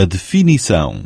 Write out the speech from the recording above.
a definição.